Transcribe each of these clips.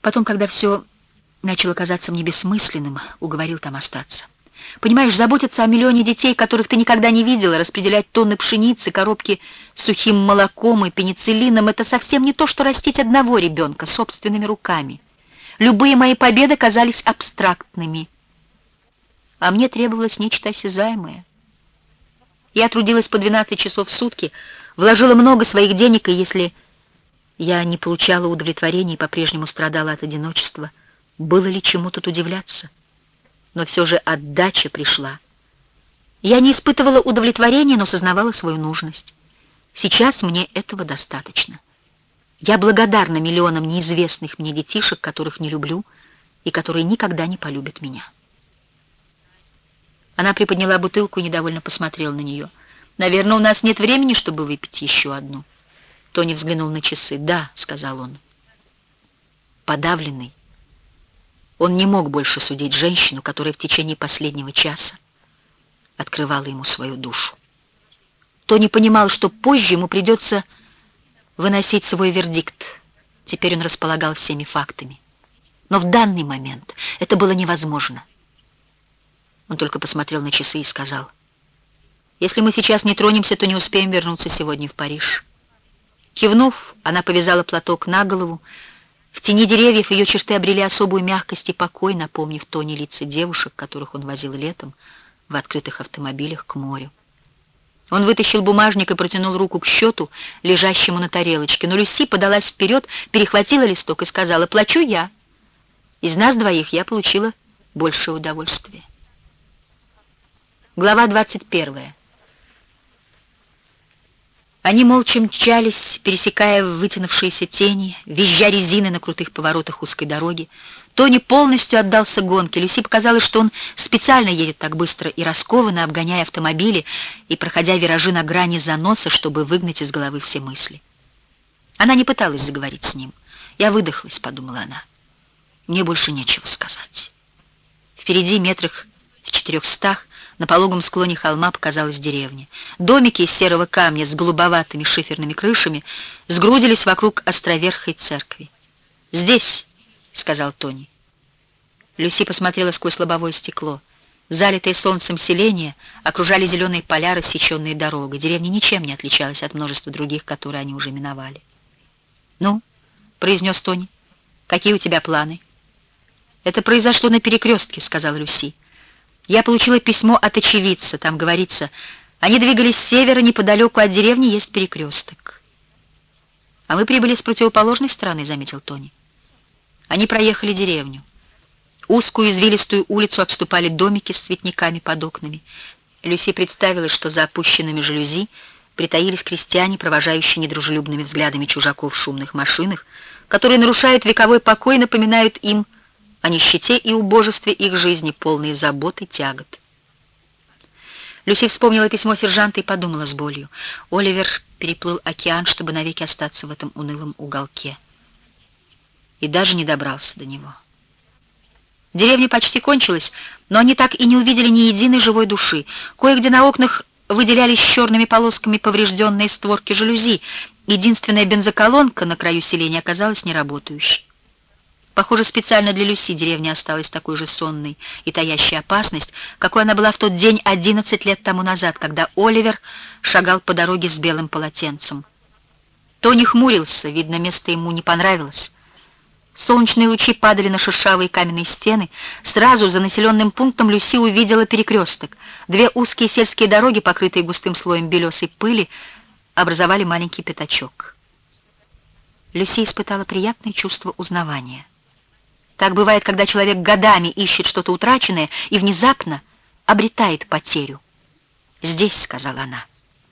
Потом, когда все начало казаться мне бессмысленным, уговорил там остаться. Понимаешь, заботиться о миллионе детей, которых ты никогда не видела, распределять тонны пшеницы, коробки с сухим молоком и пенициллином — это совсем не то, что растить одного ребенка собственными руками. Любые мои победы казались абстрактными, а мне требовалось нечто осязаемое. Я трудилась по 12 часов в сутки, вложила много своих денег, и если я не получала удовлетворения и по-прежнему страдала от одиночества, было ли чему тут удивляться? но все же отдача пришла. Я не испытывала удовлетворения, но сознавала свою нужность. Сейчас мне этого достаточно. Я благодарна миллионам неизвестных мне детишек, которых не люблю и которые никогда не полюбят меня. Она приподняла бутылку и недовольно посмотрела на нее. «Наверное, у нас нет времени, чтобы выпить еще одну». Тони взглянул на часы. «Да», — сказал он. Подавленный, он не мог больше судить женщину, которая в течение последнего часа открывала ему свою душу. Тони понимал, что позже ему придется выносить свой вердикт. Теперь он располагал всеми фактами. Но в данный момент это было невозможно. Он только посмотрел на часы и сказал, «Если мы сейчас не тронемся, то не успеем вернуться сегодня в Париж». Кивнув, она повязала платок на голову, в тени деревьев ее черты обрели особую мягкость и покой, напомнив Тони лица девушек, которых он возил летом в открытых автомобилях к морю. Он вытащил бумажник и протянул руку к счету, лежащему на тарелочке, но Люси подалась вперед, перехватила листок и сказала «Плачу я». Из нас двоих я получила большее удовольствие. Глава 21. Они молча мчались, пересекая вытянувшиеся тени, визжа резины на крутых поворотах узкой дороги. Тони полностью отдался гонке. Люси показалось, что он специально едет так быстро и раскованно, обгоняя автомобили и проходя виражи на грани заноса, чтобы выгнать из головы все мысли. Она не пыталась заговорить с ним. «Я выдохлась», — подумала она. «Мне больше нечего сказать». Впереди метрах в четырехстах на пологом склоне холма показалась деревня. Домики из серого камня с голубоватыми шиферными крышами сгрудились вокруг островерхой церкви. «Здесь», — сказал Тони. Люси посмотрела сквозь лобовое стекло. Залитые солнцем селения окружали зеленые поля, рассеченные дорогой. Деревня ничем не отличалась от множества других, которые они уже миновали. «Ну», — произнес Тони, — «какие у тебя планы?» «Это произошло на перекрестке», — сказал Люси. Я получила письмо от очевидца. Там говорится, они двигались с севера, неподалеку от деревни есть перекресток. А мы прибыли с противоположной стороны, заметил Тони. Они проехали деревню. Узкую извилистую улицу обступали домики с цветниками под окнами. Люси представила, что за опущенными жалюзи притаились крестьяне, провожающие недружелюбными взглядами чужаков в шумных машинах, которые нарушают вековой покой и напоминают им о нищете и убожестве их жизни, полные забот и тягот. Люси вспомнила письмо сержанта и подумала с болью. Оливер переплыл океан, чтобы навеки остаться в этом унылом уголке. И даже не добрался до него. Деревня почти кончилась, но они так и не увидели ни единой живой души. Кое-где на окнах выделялись черными полосками поврежденные створки жалюзи. Единственная бензоколонка на краю селения оказалась неработающей. Похоже, специально для Люси деревня осталась такой же сонной и таящей опасность, какой она была в тот день 11 лет тому назад, когда Оливер шагал по дороге с белым полотенцем. Тони хмурился, видно, место ему не понравилось. Солнечные лучи падали на шершавые каменные стены. Сразу за населенным пунктом Люси увидела перекресток. Две узкие сельские дороги, покрытые густым слоем белесой пыли, образовали маленький пятачок. Люси испытала приятное чувство узнавания. Так бывает, когда человек годами ищет что-то утраченное и внезапно обретает потерю. «Здесь», — сказала она,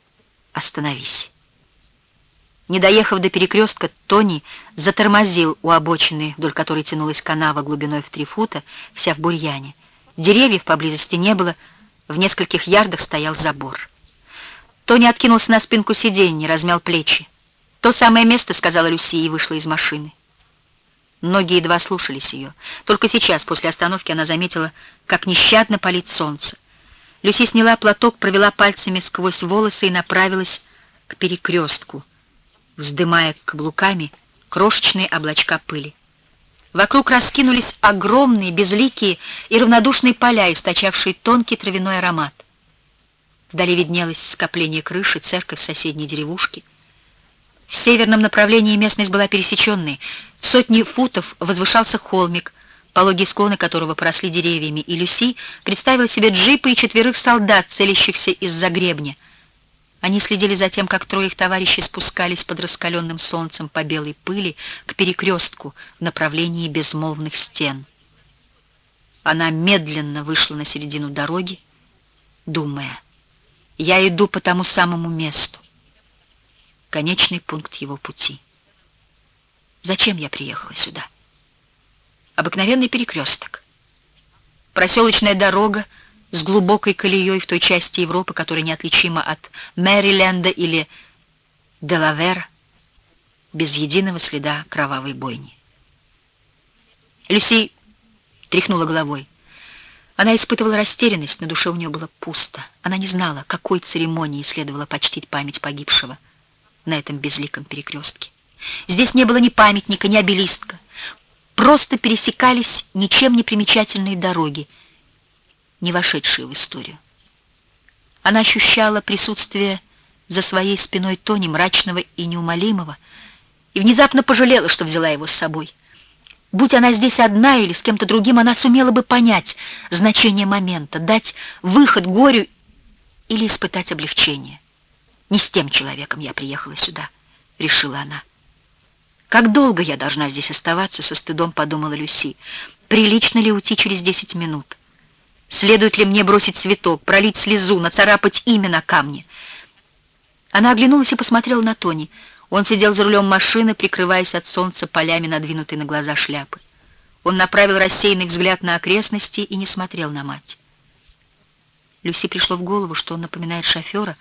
— «остановись». Не доехав до перекрестка, Тони затормозил у обочины, вдоль которой тянулась канава глубиной в три фута, вся в бурьяне. Деревьев поблизости не было, в нескольких ярдах стоял забор. Тони откинулся на спинку сиденья, размял плечи. «То самое место», — сказала Люси и вышла из машины. Ноги едва слушались ее. Только сейчас, после остановки, она заметила, как нещадно палит солнце. Люси сняла платок, провела пальцами сквозь волосы и направилась к перекрестку, вздымая каблуками крошечные облачка пыли. Вокруг раскинулись огромные, безликие и равнодушные поля, источавшие тонкий травяной аромат. Вдали виднелось скопление крыши, церковь соседней деревушки. В северном направлении местность была пересеченной. Сотни футов возвышался холмик, пологие склоны которого поросли деревьями, и Люси представила себе джипы и четверых солдат, целящихся из-за гребня. Они следили за тем, как трое их товарищей спускались под раскаленным солнцем по белой пыли к перекрестку в направлении безмолвных стен. Она медленно вышла на середину дороги, думая, я иду по тому самому месту. Конечный пункт его пути. Зачем я приехала сюда? Обыкновенный перекресток. Проселочная дорога с глубокой колеей в той части Европы, которая неотличима от Мэриленда или Делавера, без единого следа кровавой бойни. Люси тряхнула головой. Она испытывала растерянность, на душе у нее было пусто. Она не знала, какой церемонии следовало почтить память погибшего на этом безликом перекрестке. Здесь не было ни памятника, ни обелистка. Просто пересекались ничем не примечательные дороги, не вошедшие в историю. Она ощущала присутствие за своей спиной Тони, мрачного и неумолимого, и внезапно пожалела, что взяла его с собой. Будь она здесь одна или с кем-то другим, она сумела бы понять значение момента, дать выход горю или испытать облегчение. Не с тем человеком я приехала сюда, решила она. Как долго я должна здесь оставаться, со стыдом подумала Люси. Прилично ли уйти через десять минут? Следует ли мне бросить цветок, пролить слезу, нацарапать имя на камне? Она оглянулась и посмотрела на Тони. Он сидел за рулем машины, прикрываясь от солнца полями, надвинутой на глаза шляпы. Он направил рассеянный взгляд на окрестности и не смотрел на мать. Люси пришло в голову, что он напоминает шофера,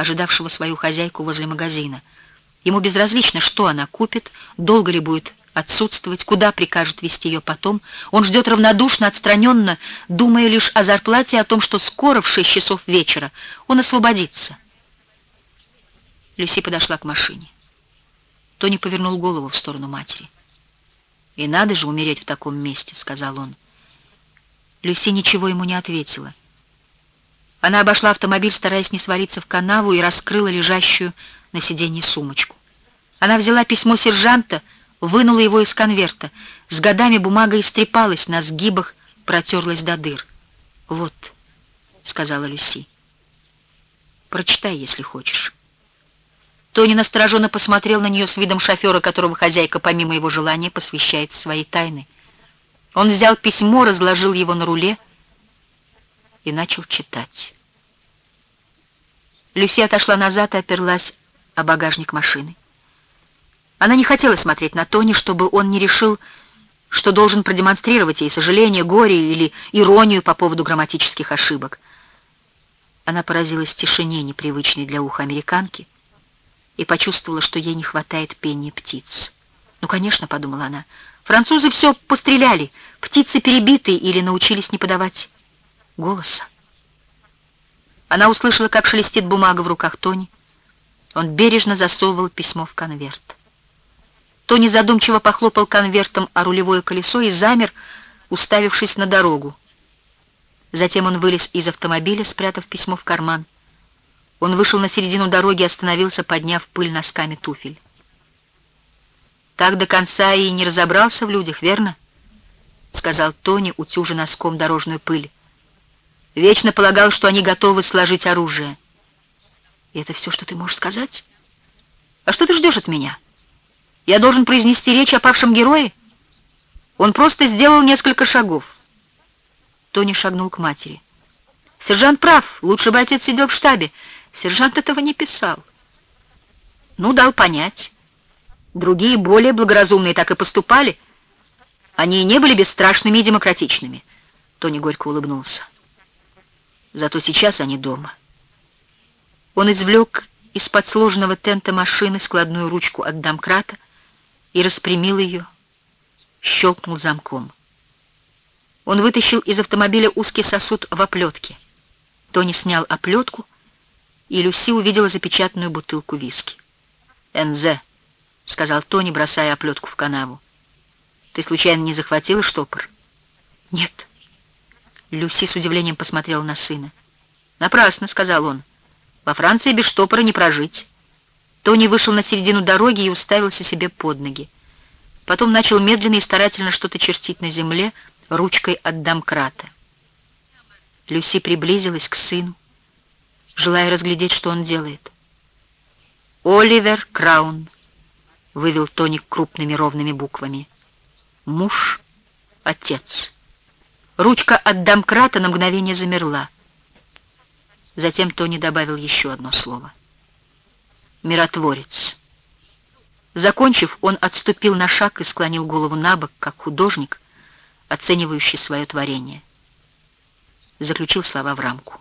ожидавшего свою хозяйку возле магазина. Ему безразлично, что она купит, долго ли будет отсутствовать, куда прикажет вести ее потом. Он ждет равнодушно, отстраненно, думая лишь о зарплате о том, что скоро, в шесть часов вечера, он освободится. Люси подошла к машине. Тони повернул голову в сторону матери. «И надо же умереть в таком месте», — сказал он. Люси ничего ему не ответила. Она обошла автомобиль, стараясь не свалиться в канаву, и раскрыла лежащую на сиденье сумочку. Она взяла письмо сержанта, вынула его из конверта. С годами бумага истрепалась, на сгибах протерлась до дыр. «Вот», — сказала Люси, — «прочитай, если хочешь». Тони настороженно посмотрел на нее с видом шофера, которого хозяйка, помимо его желания, посвящает свои тайны. Он взял письмо, разложил его на руле и начал читать. Люси отошла назад и оперлась о багажник машины. Она не хотела смотреть на Тони, чтобы он не решил, что должен продемонстрировать ей сожаление, горе или иронию по поводу грамматических ошибок. Она поразилась тишине, непривычной для уха американки, и почувствовала, что ей не хватает пения птиц. «Ну, конечно», — подумала она, — «французы все постреляли, птицы перебиты или научились не подавать голоса». Она услышала, как шелестит бумага в руках Тони. Он бережно засовывал письмо в конверт. Тони задумчиво похлопал конвертом о рулевое колесо и замер, уставившись на дорогу. Затем он вылез из автомобиля, спрятав письмо в карман. Он вышел на середину дороги и остановился, подняв пыль носками туфель. «Так до конца и не разобрался в людях, верно?» — сказал Тони, утюжа носком дорожную пыль. «Вечно полагал, что они готовы сложить оружие». «И это все, что ты можешь сказать? А что ты ждешь от меня? Я должен произнести речь о павшем герое?» Он просто сделал несколько шагов. Тони шагнул к матери. «Сержант прав, лучше бы отец сидел в штабе. Сержант этого не писал. Ну, дал понять. Другие, более благоразумные, так и поступали. Они не были бесстрашными и демократичными. Тони горько улыбнулся. Зато сейчас они дома. Он извлек из-под сложенного тента машины складную ручку от домкрата и распрямил ее, щелкнул замком. Он вытащил из автомобиля узкий сосуд в оплетке. Тони снял оплетку и Люси увидела запечатанную бутылку виски. «НЗ», — сказал Тони, бросая оплетку в канаву. Ты случайно не захватила штопор? Нет. Люси с удивлением посмотрела на сына. «Напрасно», — сказал он. «Во Франции без штопора не прожить». Тони вышел на середину дороги и уставился себе под ноги. Потом начал медленно и старательно что-то чертить на земле ручкой от домкрата. Люси приблизилась к сыну, желая разглядеть, что он делает. «Оливер Краун», — вывел Тони крупными ровными буквами. «Муж, отец». Ручка от домкрата на мгновение замерла. Затем Тони добавил еще одно слово. «Миротворец». Закончив, он отступил на шаг и склонил голову на бок, как художник, оценивающий свое творение. Заключил слова в рамку.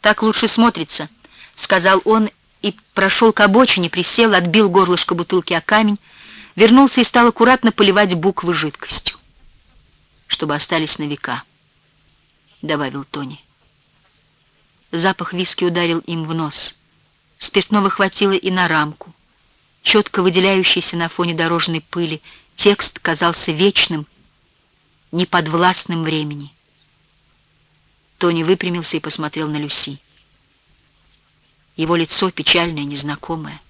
«Так лучше смотрится», — сказал он и прошел к обочине, присел, отбил горлышко бутылки о камень, вернулся и стал аккуратно поливать буквы жидкостью. «Чтобы остались на века», — добавил Тони. Запах виски ударил им в нос. Спиртного хватило и на рамку. Четко выделяющийся на фоне дорожной пыли, текст казался вечным, неподвластным времени. Тони выпрямился и посмотрел на Люси. Его лицо, печальное, незнакомое,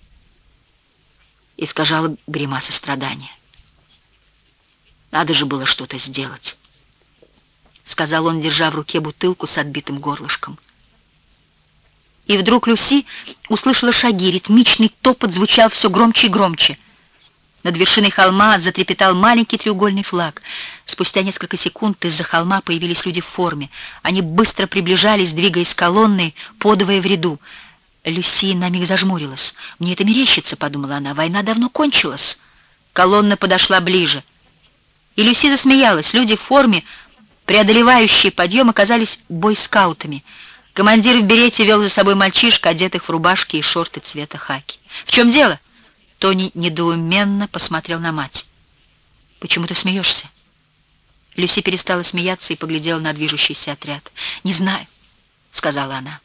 искажало гримаса страдания. Надо же было что-то сделать, — сказал он, держа в руке бутылку с отбитым горлышком. И вдруг Люси услышала шаги, ритмичный топот звучал все громче и громче — над вершиной холма затрепетал маленький треугольный флаг. Спустя несколько секунд из-за холма появились люди в форме. Они быстро приближались, двигаясь колонной, подавая в ряду. Люси на миг зажмурилась. «Мне это мерещится», — подумала она. «Война давно кончилась». Колонна подошла ближе. И Люси засмеялась. Люди в форме, преодолевающие подъем, оказались бойскаутами. Командир в берете вел за собой мальчишка, одетых в рубашки и шорты цвета хаки. «В чем дело?» Тони недоуменно посмотрел на мать. «Почему ты смеешься?» Люси перестала смеяться и поглядела на движущийся отряд. «Не знаю», — сказала она.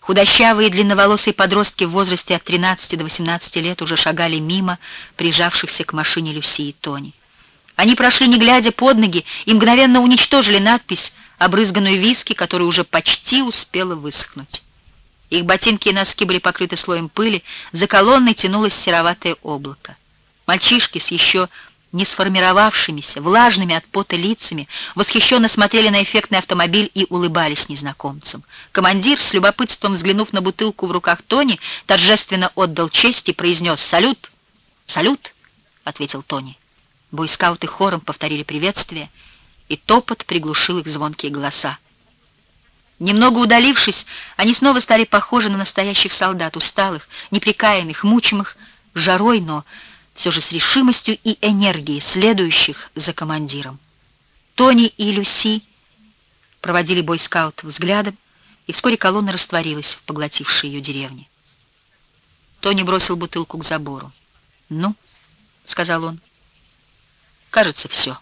Худощавые длинноволосые подростки в возрасте от 13 до 18 лет уже шагали мимо прижавшихся к машине Люси и Тони. Они прошли, не глядя под ноги, и мгновенно уничтожили надпись, обрызганную виски, которая уже почти успела высохнуть. Их ботинки и носки были покрыты слоем пыли, за колонной тянулось сероватое облако. Мальчишки с еще не сформировавшимися, влажными от пота лицами, восхищенно смотрели на эффектный автомобиль и улыбались незнакомцам. Командир, с любопытством взглянув на бутылку в руках Тони, торжественно отдал честь и произнес «Салют!» «Салют!» — ответил Тони. Бойскауты хором повторили приветствие, и топот приглушил их звонкие голоса. Немного удалившись, они снова стали похожи на настоящих солдат, усталых, неприкаянных, мучимых жарой, но все же с решимостью и энергией, следующих за командиром. Тони и Люси проводили бойскаут взглядом, и вскоре колонна растворилась в поглотившей ее деревне. Тони бросил бутылку к забору. «Ну», — сказал он, — «кажется, все».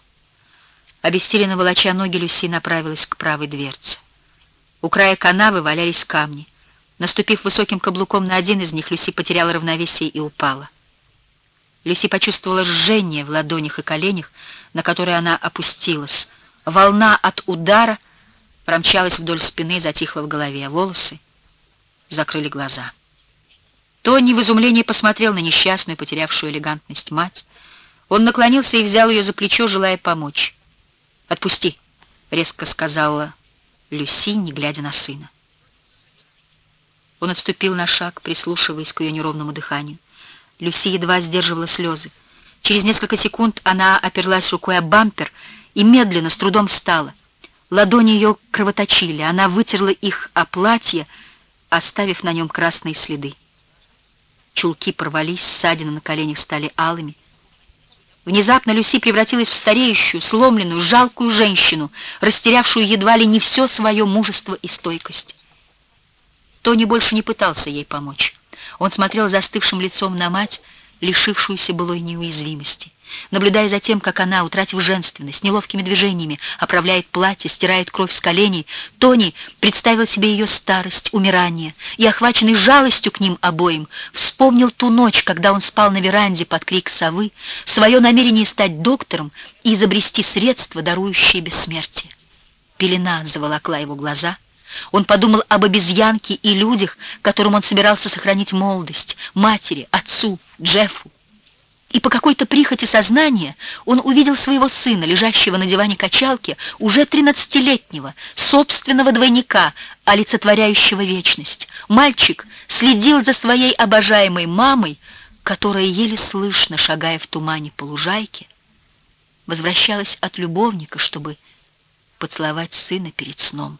Обессиленно волоча ноги, Люси направилась к правой дверце. У края канавы валялись камни. Наступив высоким каблуком на один из них, Люси потеряла равновесие и упала. Люси почувствовала жжение в ладонях и коленях, на которые она опустилась. Волна от удара промчалась вдоль спины затихла в голове, а волосы закрыли глаза. Тони в изумлении посмотрел на несчастную, потерявшую элегантность мать. Он наклонился и взял ее за плечо, желая помочь. «Отпусти», — резко сказала Люси, не глядя на сына. Он отступил на шаг, прислушиваясь к ее неровному дыханию. Люси едва сдерживала слезы. Через несколько секунд она оперлась рукой о бампер и медленно, с трудом встала. Ладони ее кровоточили, она вытерла их о платье, оставив на нем красные следы. Чулки порвались, ссадины на коленях стали алыми. Внезапно Люси превратилась в стареющую, сломленную, жалкую женщину, растерявшую едва ли не все свое мужество и стойкость. Тони больше не пытался ей помочь. Он смотрел застывшим лицом на мать, лишившуюся былой неуязвимости. Наблюдая за тем, как она, утратив женственность, неловкими движениями оправляет платье, стирает кровь с коленей, Тони представил себе ее старость, умирание, и, охваченный жалостью к ним обоим, вспомнил ту ночь, когда он спал на веранде под крик совы, свое намерение стать доктором и изобрести средства, дарующие бессмертие. Пелена заволокла его глаза. Он подумал об обезьянке и людях, которым он собирался сохранить молодость, матери, отцу, Джеффу. И по какой-то прихоти сознания он увидел своего сына, лежащего на диване качалки, уже тринадцатилетнего, собственного двойника, олицетворяющего вечность. Мальчик следил за своей обожаемой мамой, которая еле слышно, шагая в тумане по лужайке, возвращалась от любовника, чтобы поцеловать сына перед сном.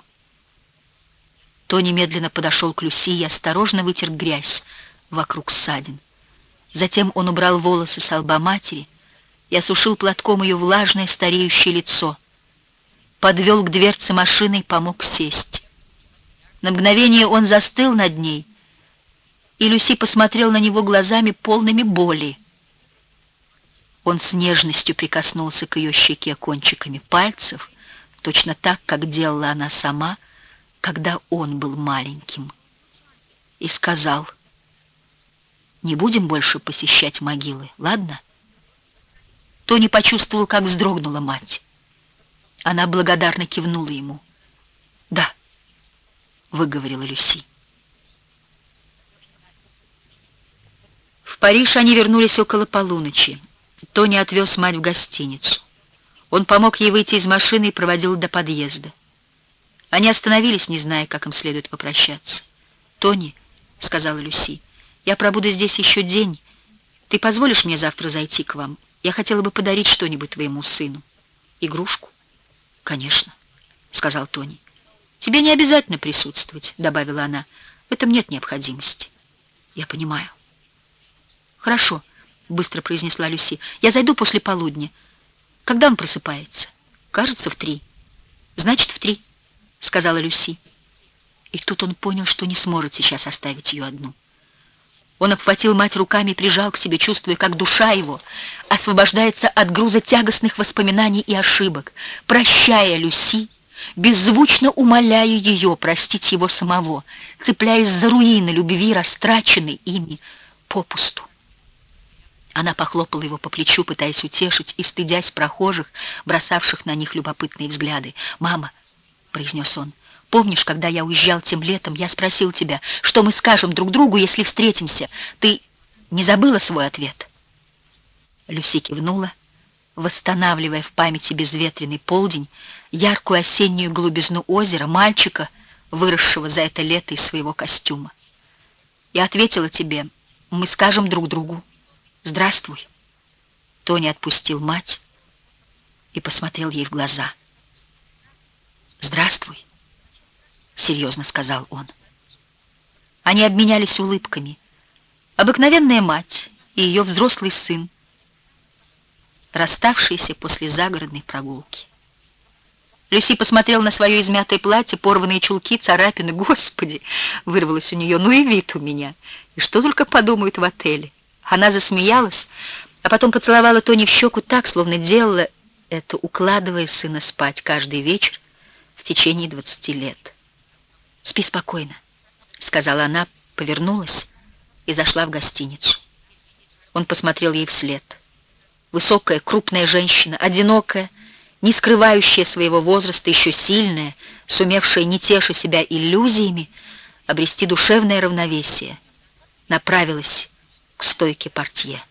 Тони медленно подошел к Люси и осторожно вытер грязь вокруг ссадин. Затем он убрал волосы с лба матери и осушил платком ее влажное стареющее лицо. Подвел к дверце машины и помог сесть. На мгновение он застыл над ней, и Люси посмотрел на него глазами полными боли. Он с нежностью прикоснулся к ее щеке кончиками пальцев, точно так, как делала она сама, когда он был маленьким, и сказал — не будем больше посещать могилы, ладно? Тони почувствовал, как вздрогнула мать. Она благодарно кивнула ему. «Да», — выговорила Люси. В Париж они вернулись около полуночи. Тони отвез мать в гостиницу. Он помог ей выйти из машины и проводил до подъезда. Они остановились, не зная, как им следует попрощаться. «Тони», — сказала Люси, я пробуду здесь еще день. Ты позволишь мне завтра зайти к вам? Я хотела бы подарить что-нибудь твоему сыну. Игрушку? Конечно, сказал Тони. Тебе не обязательно присутствовать, добавила она. В этом нет необходимости. Я понимаю. Хорошо, быстро произнесла Люси. Я зайду после полудня. Когда он просыпается? Кажется, в три. Значит, в три, сказала Люси. И тут он понял, что не сможет сейчас оставить ее одну. Он обхватил мать руками и прижал к себе, чувствуя, как душа его освобождается от груза тягостных воспоминаний и ошибок, прощая Люси, беззвучно умоляя ее простить его самого, цепляясь за руины любви, растраченной ими попусту. Она похлопала его по плечу, пытаясь утешить и стыдясь прохожих, бросавших на них любопытные взгляды. «Мама», — произнес он, — Помнишь, когда я уезжал тем летом, я спросил тебя, что мы скажем друг другу, если встретимся? Ты не забыла свой ответ?» Люси кивнула, восстанавливая в памяти безветренный полдень, яркую осеннюю глубизну озера, мальчика, выросшего за это лето из своего костюма. Я ответила тебе, мы скажем друг другу «Здравствуй». Тони отпустил мать и посмотрел ей в глаза. «Здравствуй» серьезно сказал он. Они обменялись улыбками. Обыкновенная мать и ее взрослый сын, расставшиеся после загородной прогулки. Люси посмотрел на свое измятое платье, порванные чулки, царапины. Господи, вырвалось у нее, ну и вид у меня. И что только подумают в отеле. Она засмеялась, а потом поцеловала Тони в щеку так, словно делала это, укладывая сына спать каждый вечер в течение двадцати лет. «Спи спокойно», — сказала она, повернулась и зашла в гостиницу. Он посмотрел ей вслед. Высокая, крупная женщина, одинокая, не скрывающая своего возраста, еще сильная, сумевшая, не теша себя иллюзиями, обрести душевное равновесие, направилась к стойке портье.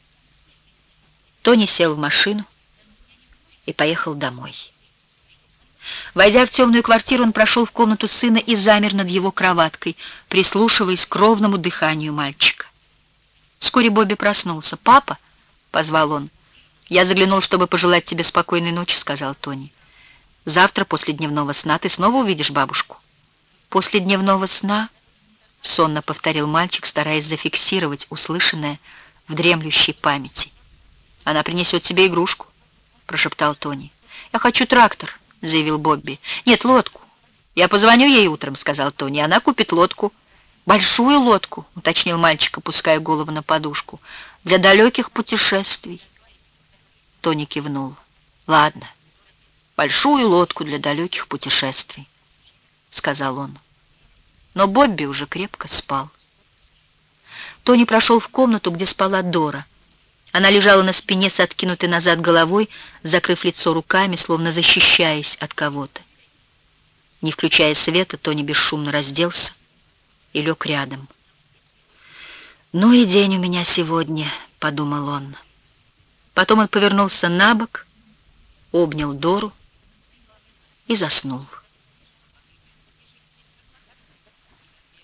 Тони сел в машину и поехал домой. Войдя в темную квартиру, он прошел в комнату сына и замер над его кроваткой, прислушиваясь к ровному дыханию мальчика. Вскоре Бобби проснулся. «Папа?» — позвал он. «Я заглянул, чтобы пожелать тебе спокойной ночи», — сказал Тони. «Завтра после дневного сна ты снова увидишь бабушку». «После дневного сна?» — сонно повторил мальчик, стараясь зафиксировать услышанное в дремлющей памяти. «Она принесет тебе игрушку», — прошептал Тони. «Я хочу трактор», — заявил Бобби. «Нет, лодку. Я позвоню ей утром», — сказал Тони. «Она купит лодку». «Большую лодку», — уточнил мальчик, опуская голову на подушку, — «для далеких путешествий». Тони кивнул. «Ладно, большую лодку для далеких путешествий», — сказал он. Но Бобби уже крепко спал. Тони прошел в комнату, где спала Дора. Она лежала на спине с откинутой назад головой, закрыв лицо руками, словно защищаясь от кого-то. Не включая света, Тони бесшумно разделся и лег рядом. «Ну и день у меня сегодня», — подумал он. Потом он повернулся на бок, обнял Дору и заснул.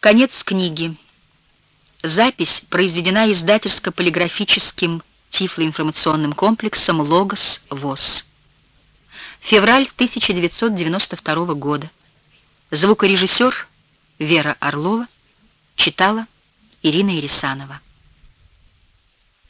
Конец книги. Запись произведена издательско-полиграфическим тифлоинформационным комплексом «Логос ВОЗ». Февраль 1992 года. Звукорежиссер Вера Орлова читала Ирина Ирисанова.